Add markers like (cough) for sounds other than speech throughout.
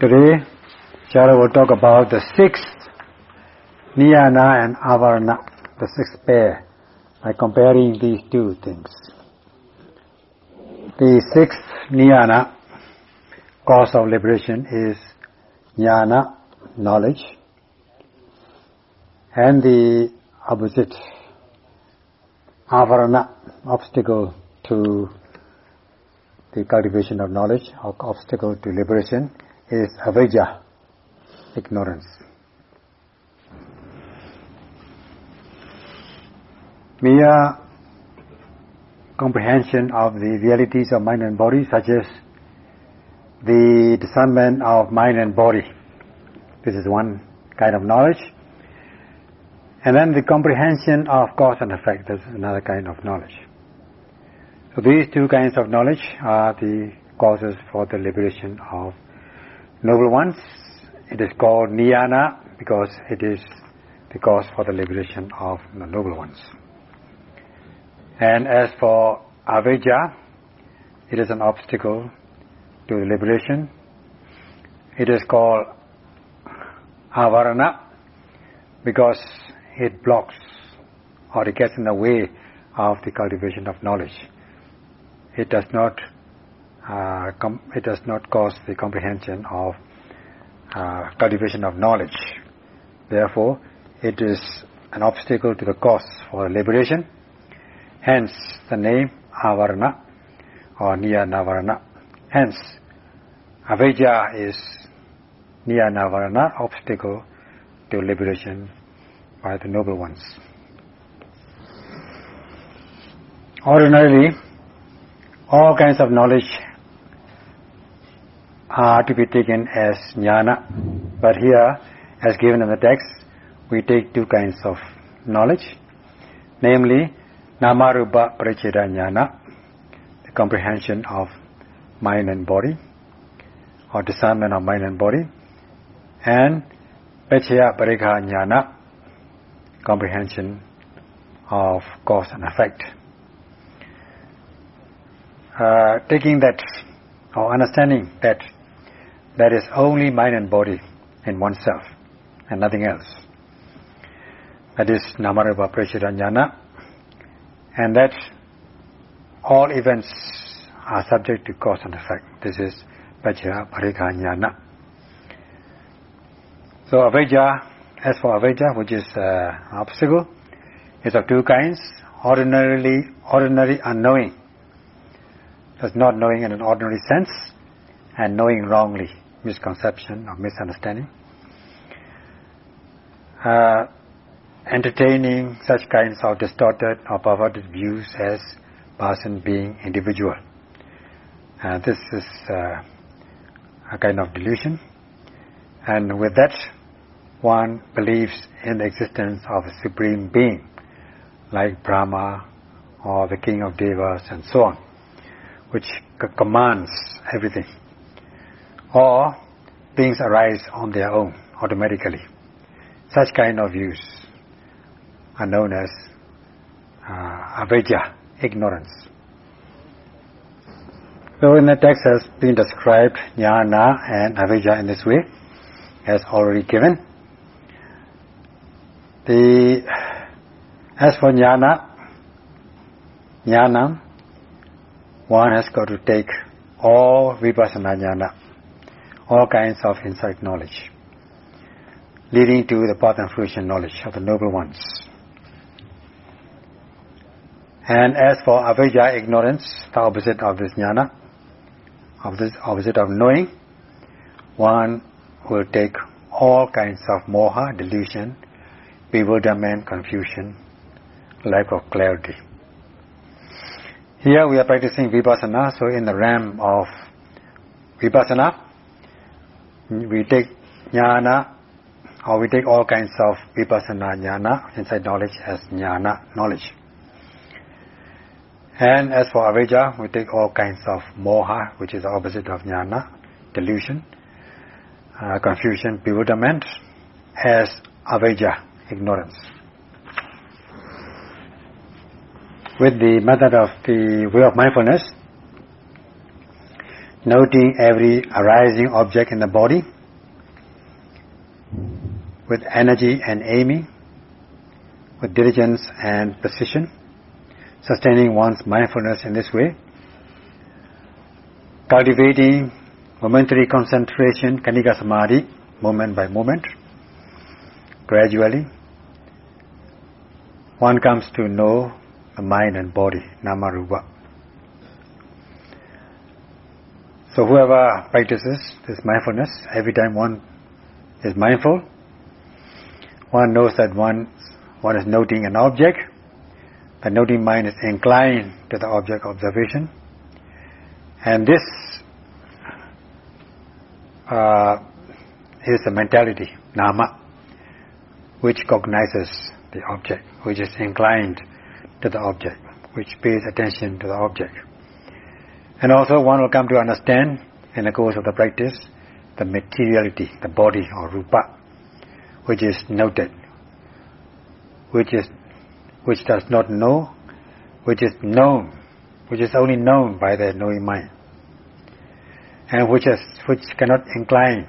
Today, Shara will talk about the sixth Niyana and Avarana, the sixth pair, by comparing these two things. The sixth Niyana, cause of liberation, is Jnana, knowledge, and the opposite, Avarana, obstacle to the cultivation of knowledge, or obstacle to liberation, is avijja, ignorance. Mere comprehension of the realities of mind and body, such as the discernment of mind and body. This is one kind of knowledge. And then the comprehension of cause and effect, is another kind of knowledge. So these two kinds of knowledge are the causes for the liberation of noble ones. It is called Niyana because it is the cause for the liberation of the noble ones. And as for Avijja, it is an obstacle to the liberation. It is called Avarana because it blocks or it gets in the way of the cultivation of knowledge. It does not uh, it does not cause the comprehension of uh, cultivation of knowledge. Therefore, it is an obstacle to the cause for liberation. Hence, the name Avarana or Niyanavarana. Hence, Avijja is Niyanavarana, obstacle to liberation by the noble ones. Ordinarily, all kinds of knowledge are to be taken as jnana. But here, as given in the text, we take two kinds of knowledge, namely namarupa paricheda jnana, the comprehension of mind and body, or discernment of mind and body, and pachaya parikha jnana, comprehension of cause and effect. Uh, taking that or understanding that that is only mind and body in oneself and nothing else. That is Namarupa Paricheda Jnana and that all events are subject to cause and effect. This is Pachaya Parikha Jnana. So Avijja, as for Avijja, which is uh, obstacle, is of two kinds. Ordinarily, ordinary unknowing. That's not knowing in an ordinary sense and knowing wrongly misconception or misunderstanding. Uh, entertaining such kinds of distorted or perverted views as person being individual. Uh, this is uh, a kind of delusion. And with that, one believes in the existence of a supreme being, like Brahma or the king of Devas and so on, which commands everything or things arise on their own automatically. Such kind of views are known as uh, avijja, ignorance. So in the text has been described jnana and avijja in this way, as already given. The as for jnana, jnana, one has got to take all vipassana jnana all kinds of insight knowledge, leading to the path and fruition knowledge of the noble ones. And as for avijja, ignorance, the opposite of this jnana, of this opposite of knowing, one will take all kinds of moha, delusion, bewilderment, confusion, lack of clarity. Here we are practicing vipassana, so in the realm of vipassana, we take jnana or we take all kinds of vipassana jnana, inside knowledge as jnana, knowledge. And as for avijja, we take all kinds of moha, which is the opposite of jnana, delusion, uh, confusion, bewilderment, as avijja, ignorance. With the method of the way of mindfulness, noting every arising object in the body with energy and aiming, with diligence and precision, sustaining one's mindfulness in this way, cultivating momentary concentration, khanika samadhi, moment by moment, gradually, one comes to know the mind and body, nama rupa. So whoever practices this mindfulness, every time one is mindful, one knows that one, one is noting an object, the noting mind is inclined to the object observation, and this uh, is the mentality, nama, which cognizes the object, which is inclined to the object, which pays attention to the object. And also one will come to understand in the course of the practice the materiality, the body or rupa, which is noted, which is which does not know, which is known, which is only known by the knowing mind, and which is which cannot incline,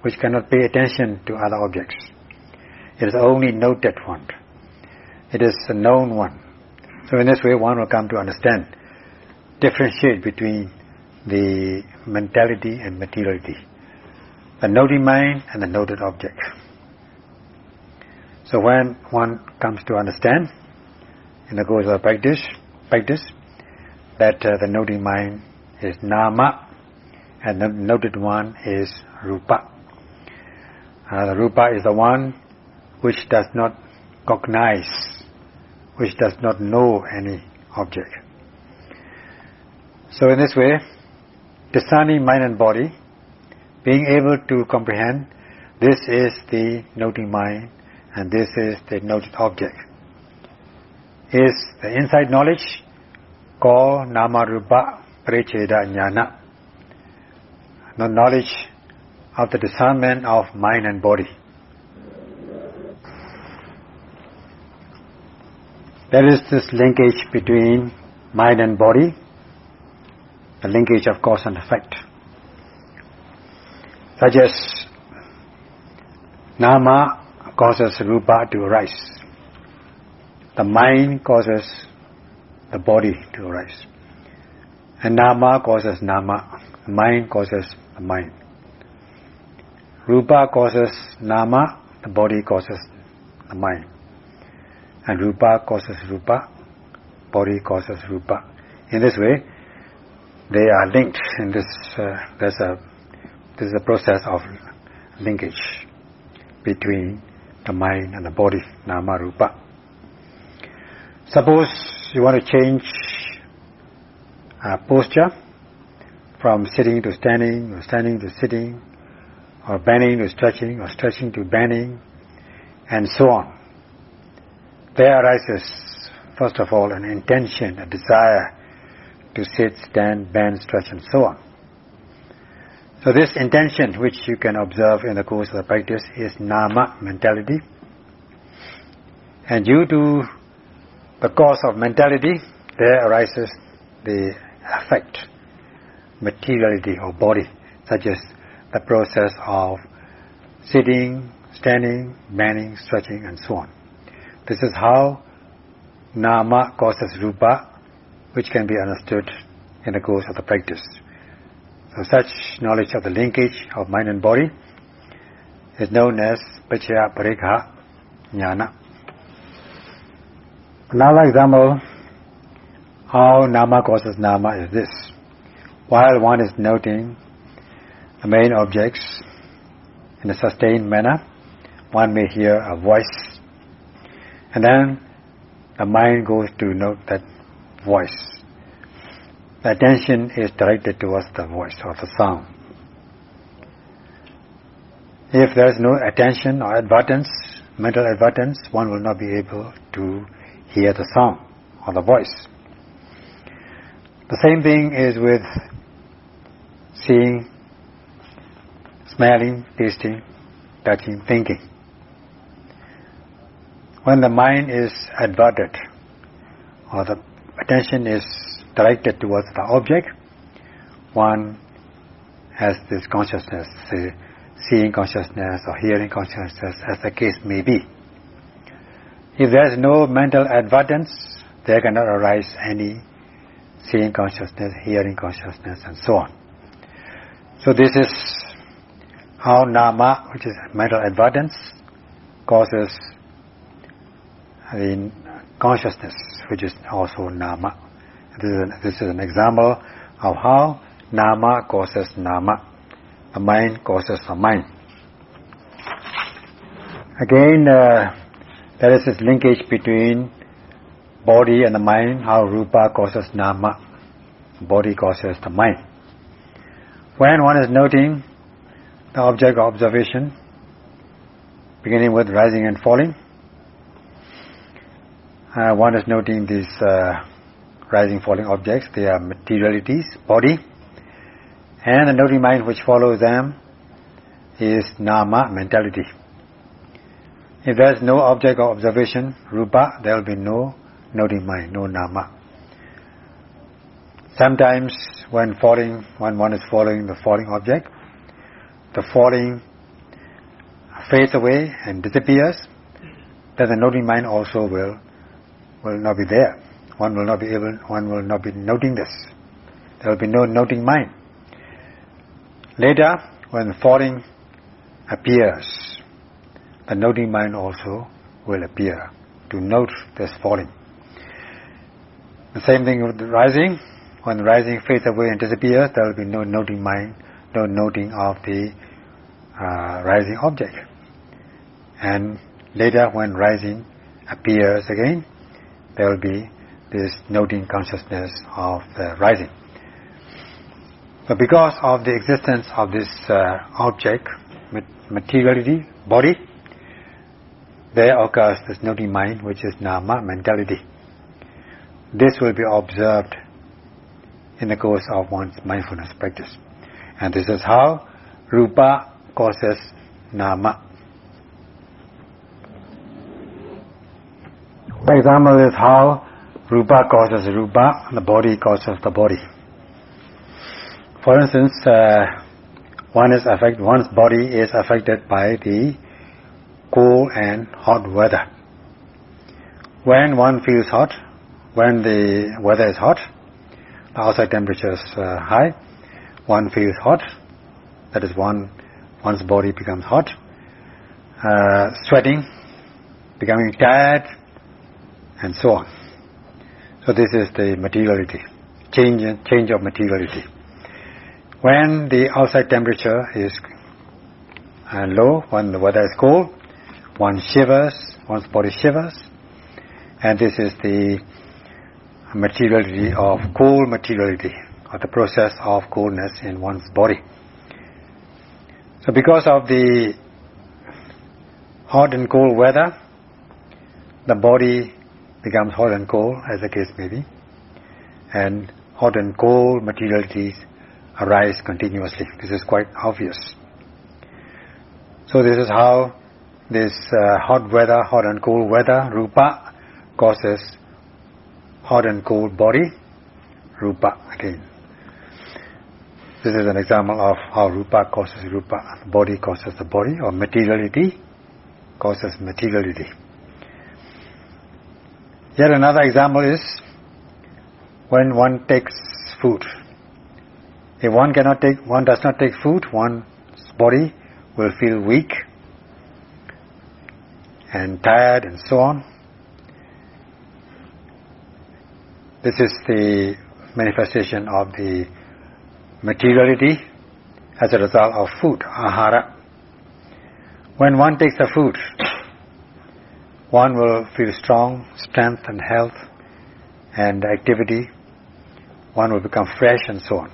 which cannot pay attention to other objects. It is only noted one. It is a known one. So in this way, one will come to understand, differentiate between the mentality and materiality, the noting mind and the noted object. So when one comes to understand, in the course of practice, practice that uh, the noting mind is nama, and the noted one is rupa. Uh, the rupa is the one which does not cognize, which does not know any object. So in this way, discerning mind and body, being able to comprehend this is the noting mind and this is the noted object, is the inside knowledge called Namarupa Paricheda Jnana, the knowledge of the discernment of mind and body. There is this linkage between mind and body, the linkage of cause and effect. Such as nama causes rupa to arise. The mind causes the body to arise. And nama causes nama. The mind causes the mind. Rupa causes nama, the body causes the mind and rupa causes rupa, body causes rupa. In this way, they are linked in this, uh, there's a, this is a process of linkage between the mind and the body, nama rupa. Suppose you want to change uh, posture from sitting to standing, or standing to sitting, or bending to stretching, or stretching to bending, and so on there arises, first of all, an intention, a desire to sit, stand, bend, stretch, and so on. So this intention, which you can observe in the course of the practice, is nama, mentality. And due to the cause of mentality, there arises the affect, materiality or body, such as the process of sitting, standing, bending, stretching, and so on. This is how nama causes rupa, which can be understood in the course of the practice. So such knowledge of the linkage of mind and body is known as Pachaya Parikha Jnana. Another example how nama causes nama is this. While one is noting the main objects in a sustained manner, one may hear a voice and then the mind goes to note that voice. The attention is directed towards the voice or the sound. If there is no attention or advertence, mental advertence, one will not be able to hear the sound or the voice. The same thing is with seeing, smelling, tasting, touching, thinking when the mind is adverted or the attention is directed towards the object, one has this consciousness, say, seeing consciousness or hearing consciousness, as the case may be. If there is no mental advertence, there cannot arise any seeing consciousness, hearing consciousness, and so on. So this is how nama, which is mental advertence, causes the consciousness, which is also nama. This is, an, this is an example of how nama causes nama, the mind causes the mind. Again, uh, there is this linkage between body and the mind, how rupa causes nama, body causes the mind. When one is noting the object of observation, beginning with rising and falling, uh, one is noting these uh, rising falling objects, they are materialities, body, and the noting mind which follows them is nama, mentality. If there is no object of observation, rupa, there will be no noting mind, no nama. Sometimes when falling, when one is following the falling object, the falling fades away and disappears, then the noting mind also will will not be there. One will not be able, one will not be noting this. There will be no noting mind. Later, when falling appears, the noting mind also will appear to note this falling. The same thing with rising. When rising fades away and disappears, there will be no noting mind, no noting of the uh, rising object. And later, when rising appears again, there will be this noting consciousness of the rising. But because of the existence of this uh, object, materiality, body, there occurs this noting mind, which is nama, mentality. This will be observed in the course of one's mindfulness practice. And this is how rupa causes nama. For example, is how rupa causes rupa, the body causes the body. For instance, uh, one is affect, one's body is affected by the cool and hot weather. When one feels hot, when the weather is hot, the outside temperature is uh, high, one feels hot, that is one, one's body becomes hot, uh, sweating, becoming tired, and so on. So this is the materiality, change, change of materiality. When the outside temperature is uh, low, when the weather is cold, one shivers, one's body shivers, and this is the materiality of cold materiality, or the process of coldness in one's body. So because of the hot and cold weather, the body becomes hot and cold, as the case may be, and hot and cold materialities arise continuously. This is quite obvious. So this is how this uh, hot weather, hot and cold weather, rupa, causes hot and cold body, rupa again. This is an example of how rupa causes rupa, body causes the body, or materiality causes materiality. Yet another example is when one takes food. If one cannot take, one does not take food, one's body will feel weak and tired and so on. This is the manifestation of the materiality as a result of food, ahara. When one takes the food, one will feel strong, strength and health and activity. One will become fresh and so on.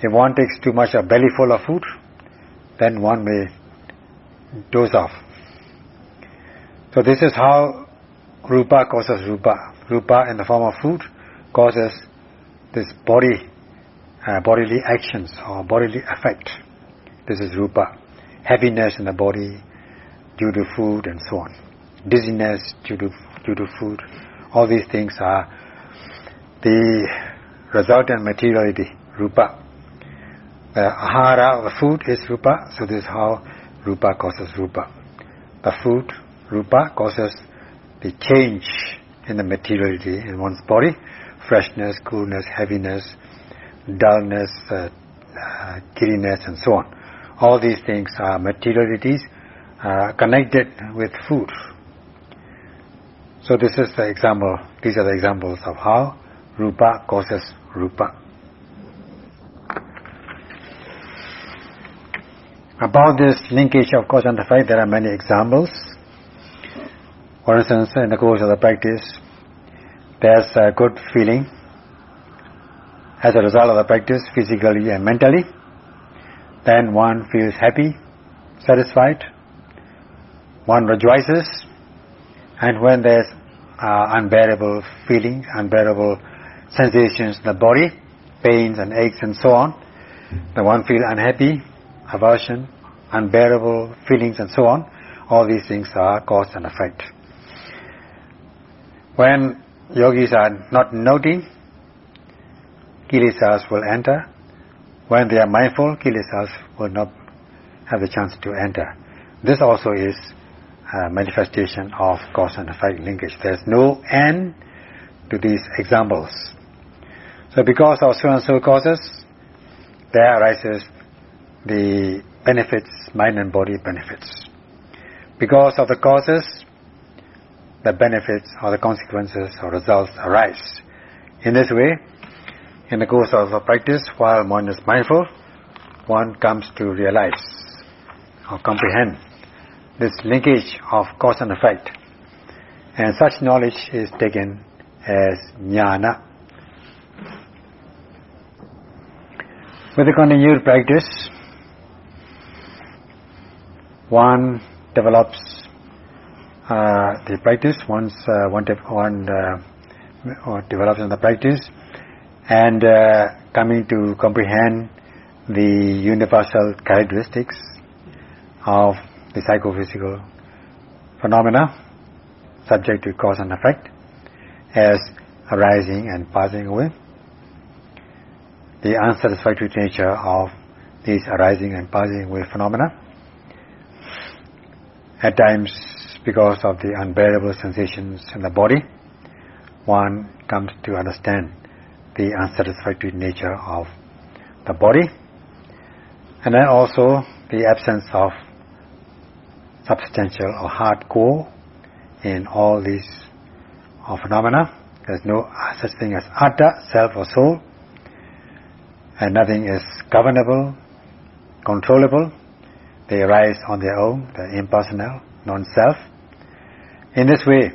If one takes too much a belly full of food, then one may doze off. So this is how rupa causes rupa. Rupa in the form of food causes this body, uh, bodily actions or bodily effect. This is rupa. Heaviness in the body due to food and so on. Dizziness due to, due to food. All these things are the resultant materiality rupa. The ahara, the food is rupa, so this is how rupa causes rupa. The food, rupa, causes the change in the materiality in one's body, freshness, coolness, heaviness, dullness, uh, uh, giddiness and so on. All these things are materialities uh, connected with food. So this is the example, these are the examples of how rupa causes rupa. About this linkage of cause and effect, there are many examples. For instance, in the course of the practice, there's a good feeling as a result of the practice, physically and mentally. Then one feels happy, satisfied, one rejoices, and when there's uh, unbearable feelings, unbearable sensations in the body, pains and aches and so on, the one feels unhappy, aversion, unbearable feelings and so on, all these things are cause and effect. When yogis are not noting, kilesas will enter. When they are mindful, kilesas will not have the chance to enter. This also is a manifestation of cause and effect linkage. There's no end to these examples. So because of so and so causes, there arises the benefits, mind and body benefits. Because of the causes, the benefits or the consequences or results arise. In this way, in the course of practice, while one is mindful, one comes to realize or comprehend this linkage of cause and effect. And such knowledge is taken as jnana. With the continued practice, one develops uh, the practice once uh, one, one uh, develops in the practice and uh, coming to comprehend the universal characteristics of the psychophysical phenomena subject to cause and effect as arising and passing away. The unsatisfactory nature of these arising and passing away phenomena. At times, because of the unbearable sensations in the body, one comes to understand the unsatisfactory nature of the body, and then also the absence of substantial or hardcore in all these uh, phenomena. There's no such thing as atta, self or soul, and nothing is governable, controllable, they arise on their own, the impersonal, non-self. In this way,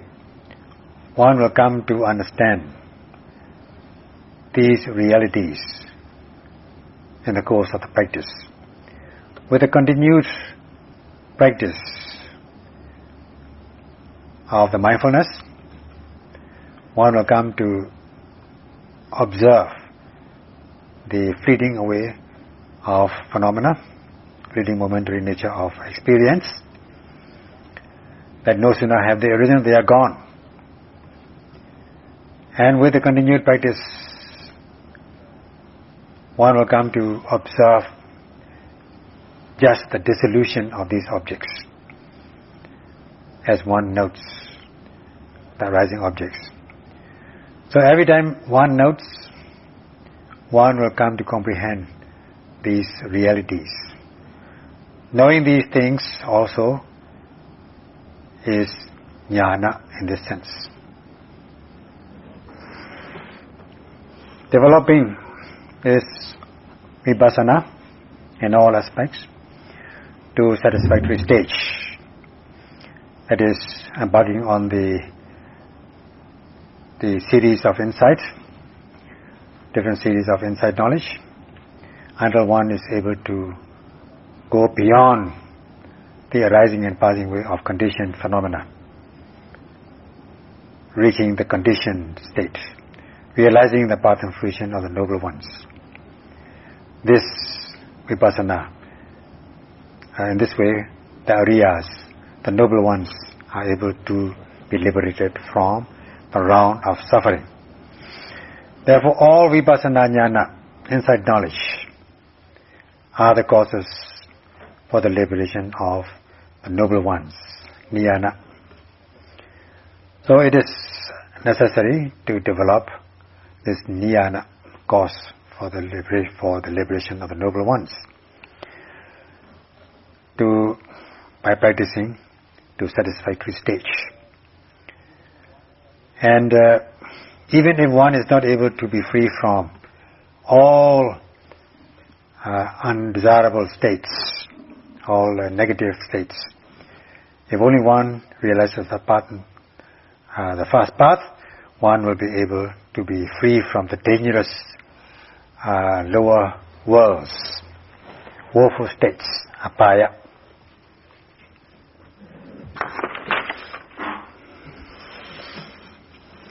one will come to understand these realities in the course of the practice. With a continued practice of the mindfulness, one will come to observe the fleeting away of phenomena fleeting momentary nature of experience that no sooner have they arisen, they are gone. And with the continued practice, one will come to observe just the dissolution of these objects as one notes the arising objects. So every time one notes, one will come to comprehend these realities Knowing these things also is jnana in this sense. Developing is vipassana in all aspects to satisfactory stage. That is embarking on the the series of insight, different series of insight knowledge, until one is able to go beyond the arising and passing away of conditioned phenomena, reaching the conditioned state, realizing the path and fruition of the noble ones. This vipassana, Uh, in this way, the ariyas, the noble ones, are able to be liberated from the round of suffering. Therefore, all vipassana jnana insight knowledge are the causes for the liberation of the noble ones, niyana. So it is necessary to develop this niyana cause for the, for the liberation of the noble ones. To, by practicing to satisfactory stage. And uh, even if one is not able to be free from all uh, undesirable states, all uh, negative states, if only one realizes the path, uh, the fast path, one will be able to be free from the dangerous uh, lower worlds, woeful states, apaya.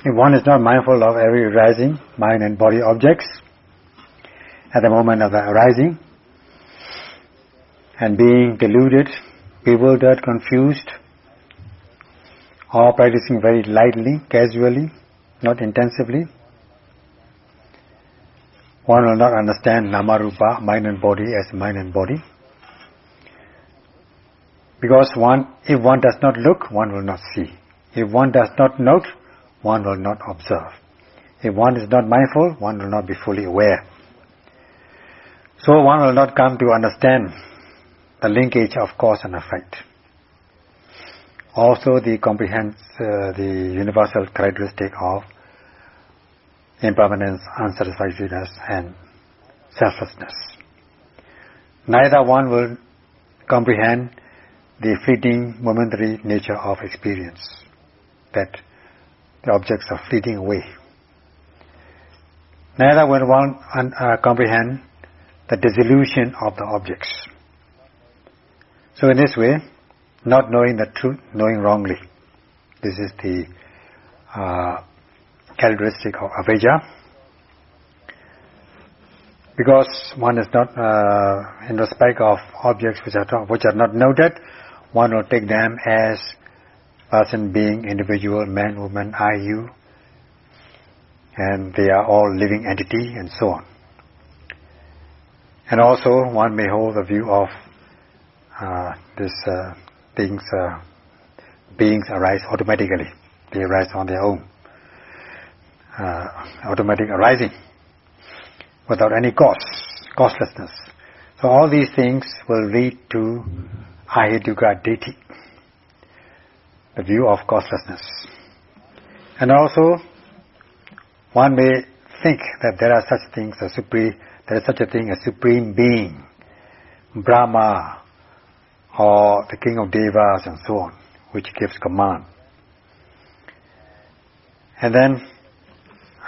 If one is not mindful of every arising mind and body objects at the moment of the arising, and being deluded, bewildered, confused, or practicing very lightly, casually, not intensively, one will not understand namarupa, mind and body, as mind and body. Because one, if one does not look, one will not see. If one does not note, one will not observe. If one is not mindful, one will not be fully aware. So one will not come to understand the linkage of cause and effect. Also the comprehends uh, the universal characteristic of impermanence, unsatisfactoriness and selflessness. Neither one will comprehend the fleeting momentary nature of experience, that the objects are fleeting away. Neither will one uh, comprehend the dissolution of the objects. So in this way, not knowing the truth, knowing wrongly. This is the uh, characteristic of avijja. Because one is not, uh, in respect of objects which are, which are not noted, one will take them as person, being, individual, man, woman, I, you, and they are all living entity and so on. And also one may hold the view of uh, this uh, things, uh, beings arise automatically. They arise on their own. Uh, automatic arising without any cause, causelessness. So all these things will lead to ahetuka ditthi, the view of causelessness. And also, one may think that there are such things as supreme, there is such a thing as supreme being, Brahma, or the king of devas and so on, which gives command. And then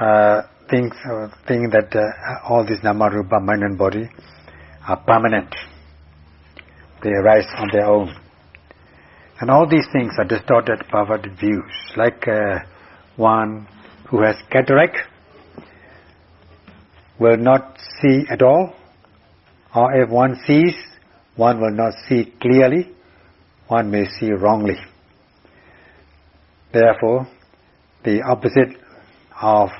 uh, think, uh, think that uh, all these namarupa, mind and body, are permanent. They arise on their own. And all these things are distorted, perverted views. Like uh, one who has cataract will not see at all, or if one sees, one will not see clearly, one may see wrongly. Therefore, the opposite of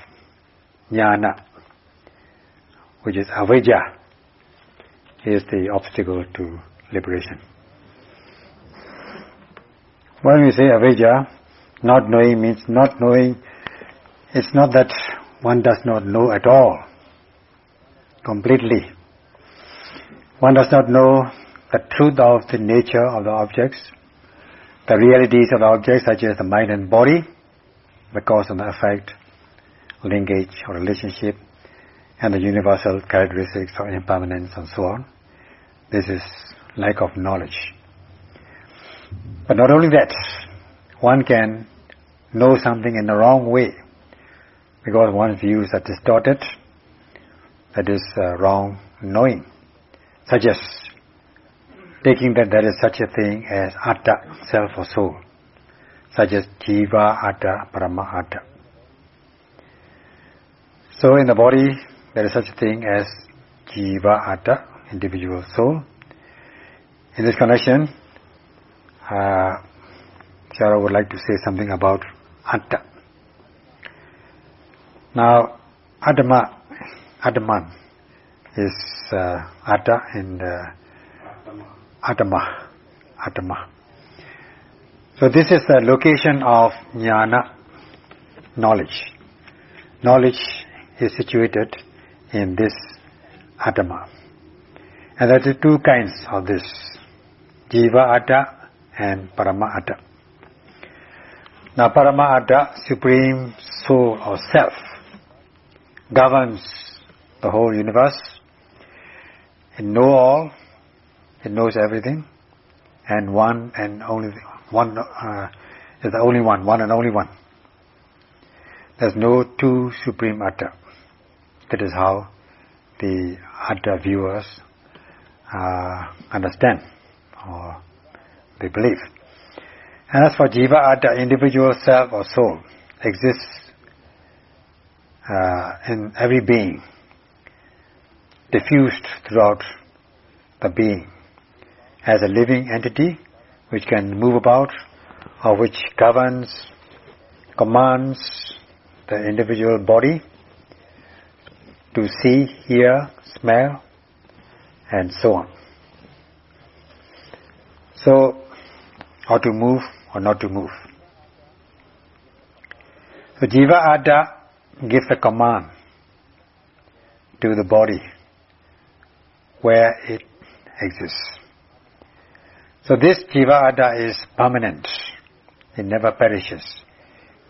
jnana, which is avijja, is the obstacle to liberation. When we say avijja, not knowing means not knowing, it's not that one does not know at all, completely. One does not know the truth of the nature of the objects, the realities of the objects such as the mind and body, the cause and the effect, linkage or relationship, and the universal characteristics of impermanence and so on. This is lack of knowledge. But not only that, one can know something in the wrong way because one's views are distorted. That is uh, wrong knowing. Such as taking that there is such a thing as atta, self or soul, such as jiva, atta, parama, atta. So in the body, there is such a thing as jiva, atta, individual soul. In this connection, uh, Chara would like to say something about atta. Now, Adama, Adaman, is uh, Atta and uh, Atama. Atama. So this is the location of jnana, knowledge. Knowledge is situated in this Atama. And there are two kinds of this, Jiva Atta and Parama. Now Parama Supreme Soul or Self, governs the whole universe. It knows all, it knows everything, and one and only one uh, is the only one, one and only one. There's no two supreme atta. That is how the atta viewers uh, understand or they believe. And as for jiva the individual self or soul exists uh, in every being, diffused throughout the being as a living entity which can move about or which governs, commands the individual body to see, hear, smell, and so on. So, how to move or not to move. So Jiva Atta gives a command to the body where it exists. So this Jiva Atta is permanent. It never perishes.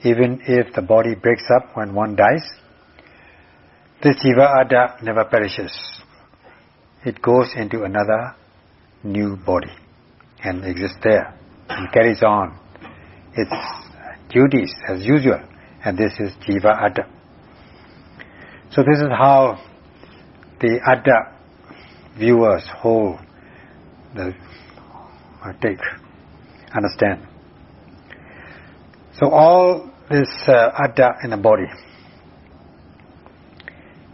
Even if the body breaks up when one dies, this Jiva Atta never perishes. It goes into another new body and exists there and carries on its duties as usual. And this is Jiva Atta. So this is how the Atta viewers hold the take, understand. So all this uh, atta in the body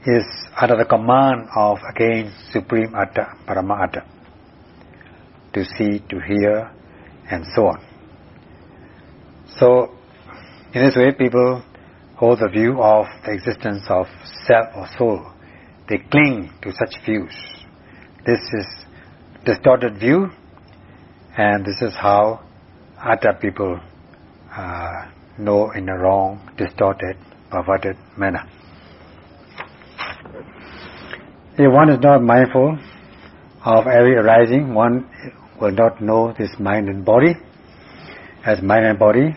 is under the command of again Supreme Atta, Parama Atta, to see, to hear, and so on. So, in this way, people hold the view of the existence of self or soul. They cling to such views. This is distorted view and this is how other people uh, know in a wrong, distorted, perverted manner. If one is not mindful of every arising, one will not know this mind and body. As mind and body,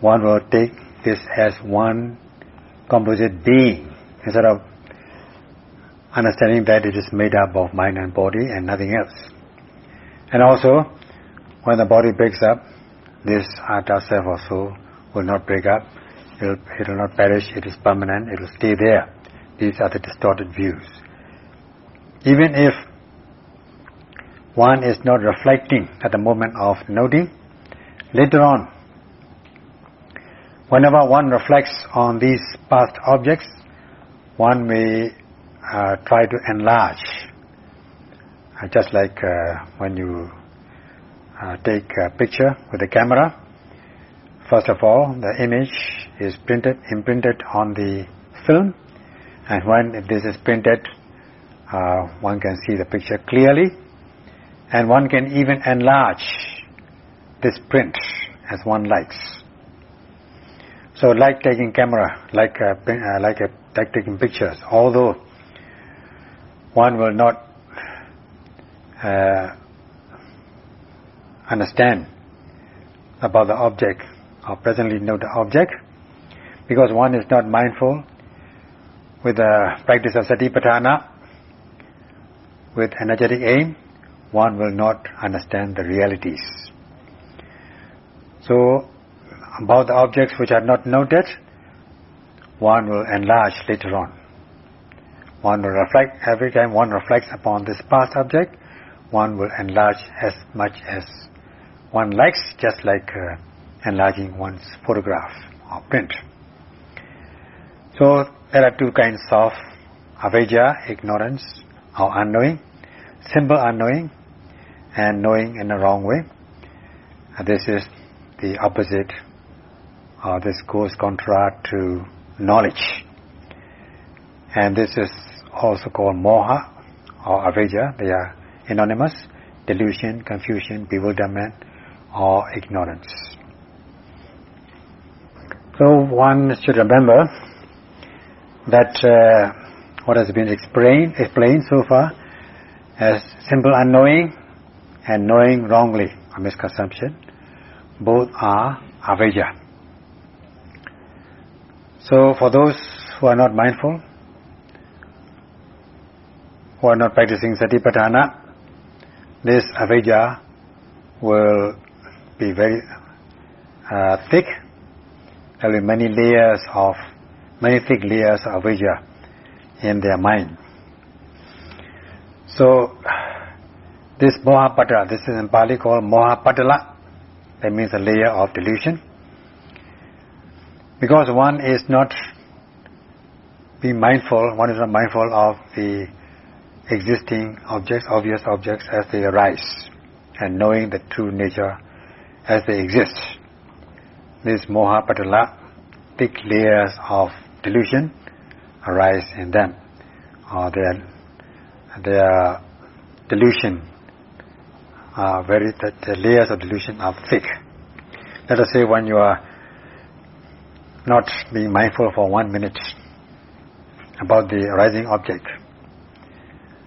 one will take this as one composite being instead of understanding that it is made up of mind and body and nothing else. And also, when the body breaks up, this atta self or soul will not break up. It'll, it will not perish. It is permanent. It will stay there. These are the distorted views. Even if one is not reflecting at the moment of noting, later on, whenever one reflects on these past objects, one may uh, try to enlarge. Uh, just like uh, when you uh, take a picture with a camera. First of all, the image is printed, imprinted on the film, and when this is printed, uh, one can see the picture clearly, and one can even enlarge this print as one likes. So, like taking camera, like a, uh, like a, like taking pictures, although one will not uh, understand about the object or presently know the object because one is not mindful with the practice of satipatthana with energetic aim one will not understand the realities so about the objects which are not noted one will enlarge later on one will reflect every time one reflects upon this past object one will enlarge as much as one likes just like uh, enlarging one's photograph or print. So there are two kinds of avidya, ignorance or unknowing, simple unknowing and knowing in the wrong way. This is the opposite or this goes contrary to knowledge. And this is also called moha or avijja, they are anonymous, delusion, confusion, bewilderment, or ignorance. So one should remember that uh, what has been explained, explained so far as simple unknowing and knowing wrongly, a misconception, both are avijja. So for those who are not mindful, who are not practicing satipatthana, this avijja will be very uh, thick. There will be many layers of, many thick layers of avijja in their mind. So, this mohapatala, this is in Pali called mohapatala, that means a layer of delusion. Because one is not being mindful, one is not mindful of the existing objects, obvious objects as they arise, and knowing the true nature as they exist. This moha patala, thick layers of delusion arise in them, uh, or their their delusion are very the, the layers of delusion are thick. Let us say when you are not being mindful for one minute about the arising object,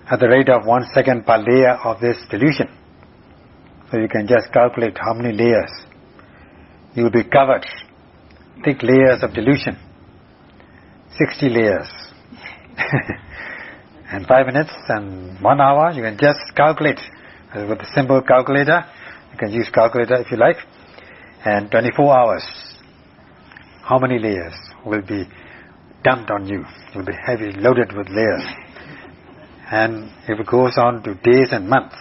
at the rate of one second per layer of this delusion. So you can just calculate how many layers. You will be covered. Thick layers of delusion. 60 layers. (laughs) and 5 minutes and 1 hour, you can just calculate. With a simple calculator, you can use calculator if you like. And 24 hours, how many layers will be dumped on you? You'll be heavy loaded with layers. And if it goes on to days and months,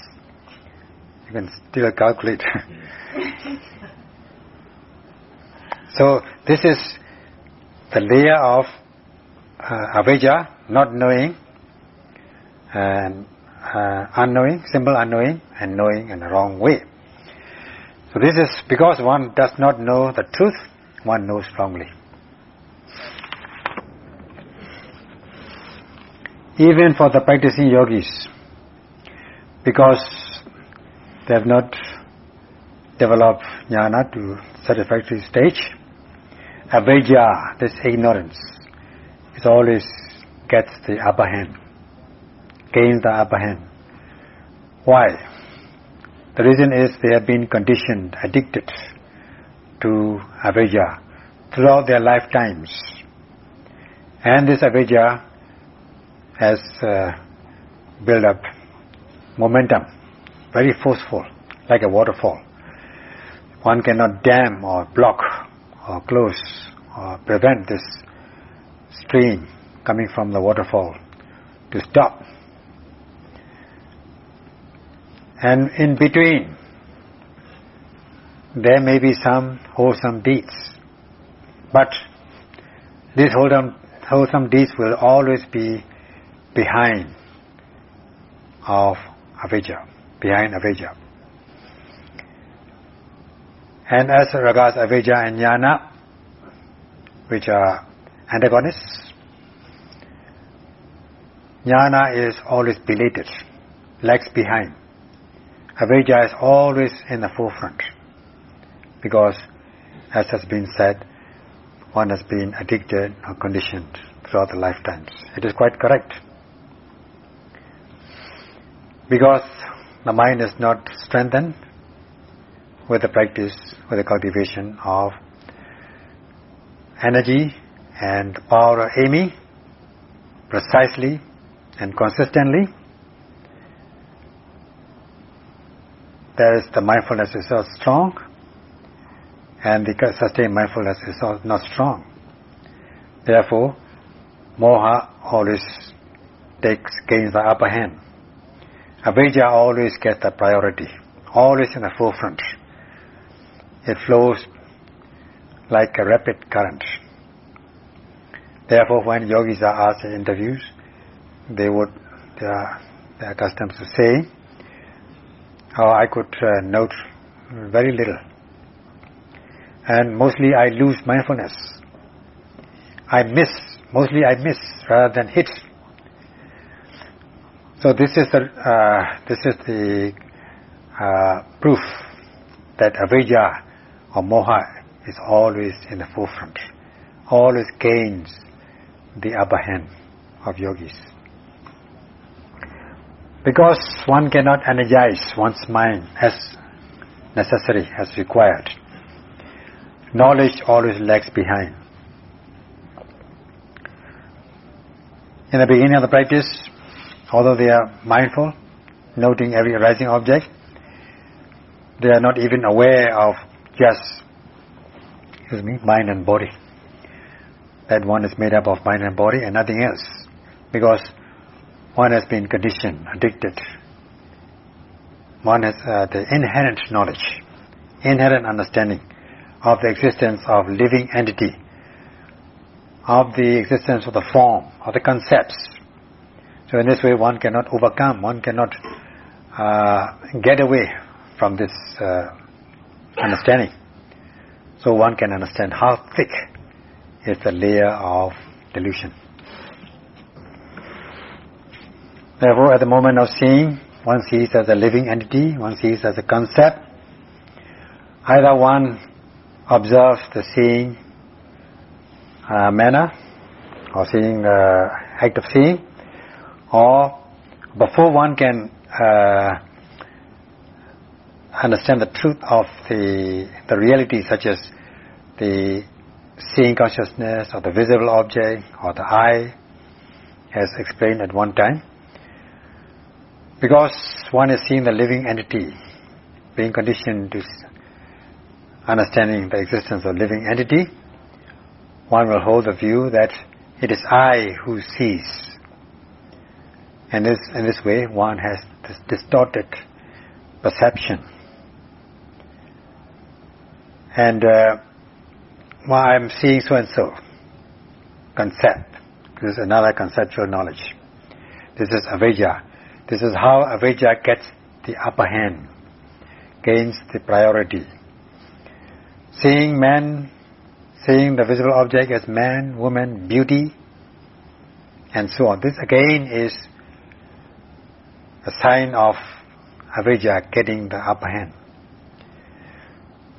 you can still calculate. (laughs) so this is the layer of uh, avijja, not knowing, and uh, unknowing, simple unknowing, and knowing in the wrong way. So this is because one does not know the truth, one knows wrongly. even for the practicing yogis, because they have not developed jnana to satisfactory stage, avijja, this ignorance, is always gets the upper hand, gains the upper hand. Why? The reason is they have been conditioned, addicted to avijja throughout their lifetimes. And this avijja has uh, built up momentum, very forceful, like a waterfall. One cannot dam or block or close or prevent this stream coming from the waterfall to stop. And in between, there may be some wholesome deeds. But these wholesome, wholesome deeds will always be behind of avijja, behind avijja. And as regards avijja and jnana, which are antagonists, jnana is always belated, lags behind. Avijja is always in the forefront because, as has been said, one has been addicted or conditioned throughout the lifetimes. It is quite correct because the mind is not strengthened with the practice, with the cultivation of energy and power aiming precisely and consistently, there is the mindfulness is not strong and the sustained mindfulness is not strong. Therefore, moha always takes gains the upper hand. Avijja always gets the priority, always in the forefront. It flows like a rapid current. Therefore, when yogis are asked in interviews, they would they are, they are accustomed to say, "Oh, I could uh, note very little, and mostly I lose mindfulness. I miss, mostly I miss rather than hit." So this is the uh, this is the uh, proof that avijja or moha is always in the forefront, always gains the upper hand of yogis. Because one cannot energize one's mind as necessary, as required. Knowledge always lags behind. In the beginning of the practice, although they are mindful, noting every arising object, they are not even aware of just, excuse me, mind and body. That one is made up of mind and body and nothing else. Because one has been conditioned, addicted. One has uh, the inherent knowledge, inherent understanding of the existence of living entity, of the existence of the form, of the concepts. So in this way one cannot overcome, one cannot uh, get away from this uh, understanding. So one can understand how thick is the layer of delusion. Therefore, at the moment of seeing, one sees as a living entity, one sees as a concept. Either one observes the seeing uh, manner, or seeing uh, act of seeing, or before one can uh, understand the truth of the the reality, such as the seeing consciousness, or the visible object, or the eye, as explained at one time, because one is seeing the living entity, being conditioned to understanding the existence of living entity, one will hold the view that it is I who sees. And this, in this way, one has this distorted perception. And uh, well, I'm seeing so and so concept. This is another conceptual knowledge. This is avijja. This is how avijja gets the upper hand, gains the priority. Seeing man, seeing the visible object as man, woman, beauty, and so on. This again is a sign of avijja getting the upper hand.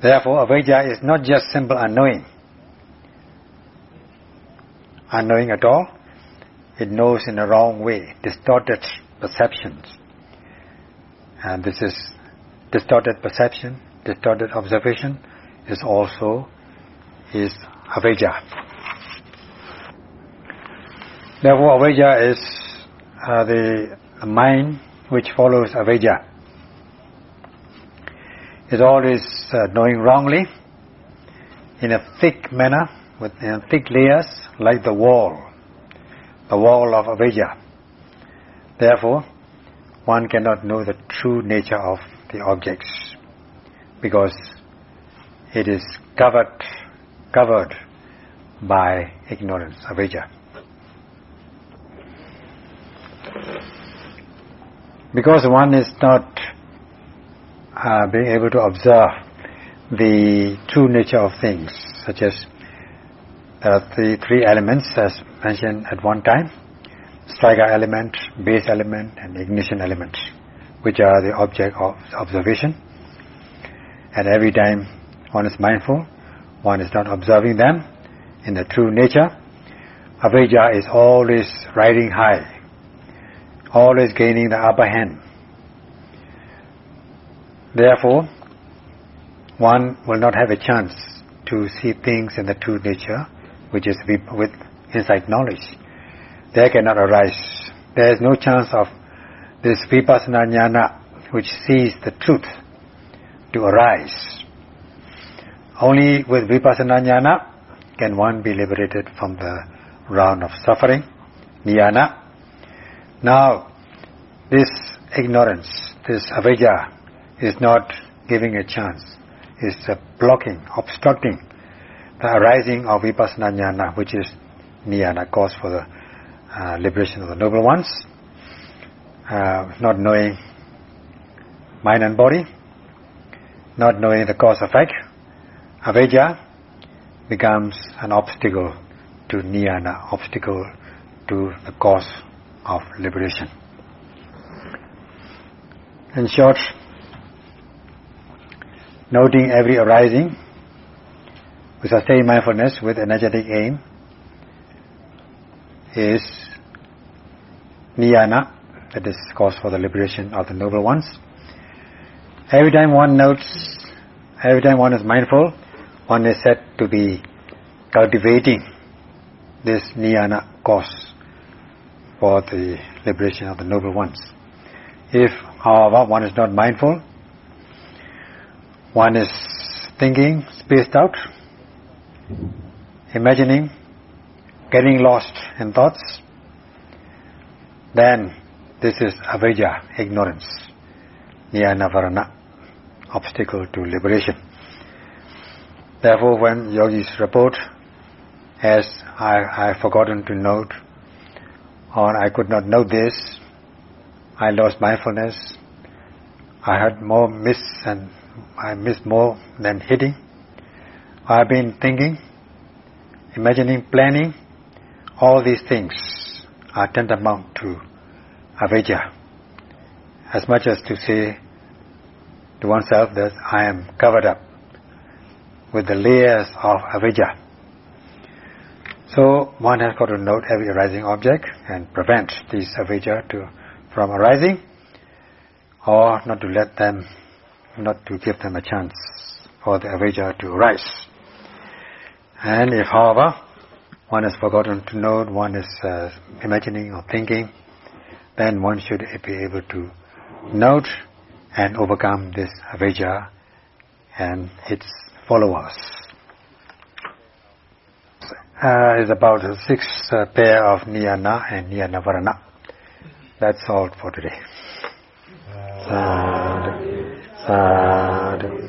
Therefore, avijja is not just simple unknowing. Unknowing at all, it knows in the wrong way, distorted perceptions. And this is distorted perception, distorted observation is also is avijja. Therefore, avijja is uh, the mind which follows avijja. Is always uh, knowing wrongly in a thick manner, with thick layers, like the wall, the wall of avijja. Therefore, one cannot know the true nature of the objects because it is covered covered by ignorance, avijja. Because one is not uh, being able to observe the true nature of things, such as uh, the three elements as mentioned at one time, striker element, base element and ignition element, which are the object of observation. And every time one is mindful, one is not observing them in the true nature. Avijja is always riding high, always gaining the upper hand. Therefore, one will not have a chance to see things in the true nature, which is with insight knowledge there cannot arise. There is no chance of this vipassana jnana, which sees the truth, to arise. Only with vipassana jnana can one be liberated from the round of suffering, niyana. Now, this ignorance, this avijja, is not giving a chance. It's blocking, obstructing the arising of vipassana jnana, which is niyana, cause for the uh, liberation of the noble ones, uh, not knowing mind and body, not knowing the cause effect, avijja becomes an obstacle to niyana, obstacle to the cause of liberation. In short, noting every arising with sustained mindfulness with energetic aim is niyana, that is cause for the liberation of the noble ones. Every time one notes, every time one is mindful, one is said to be cultivating this niyana cause for the liberation of the noble ones. If, however, one is not mindful, one is thinking, spaced out, imagining, getting lost in thoughts, then this is avijja, ignorance, niyana varana obstacle to liberation. Therefore, when yogis report, as I, I forgotten to note, or I could not know this, I lost mindfulness, I had more miss and I missed more than hitting. I've been thinking, imagining, planning, all these things are tantamount to avijja. As much as to say to oneself that I am covered up with the layers of avijja. So one has got to note every arising object and prevent these avijja to, from arising or not to let them, not to give them a chance for the avijja to arise. And if however one has forgotten to note, one is uh, imagining or thinking, then one should be able to note and overcome this avijja and its followers. Uh, is about the six uh, pair of niyana and niyana varana. That's all for today. Sadhu. Sadhu.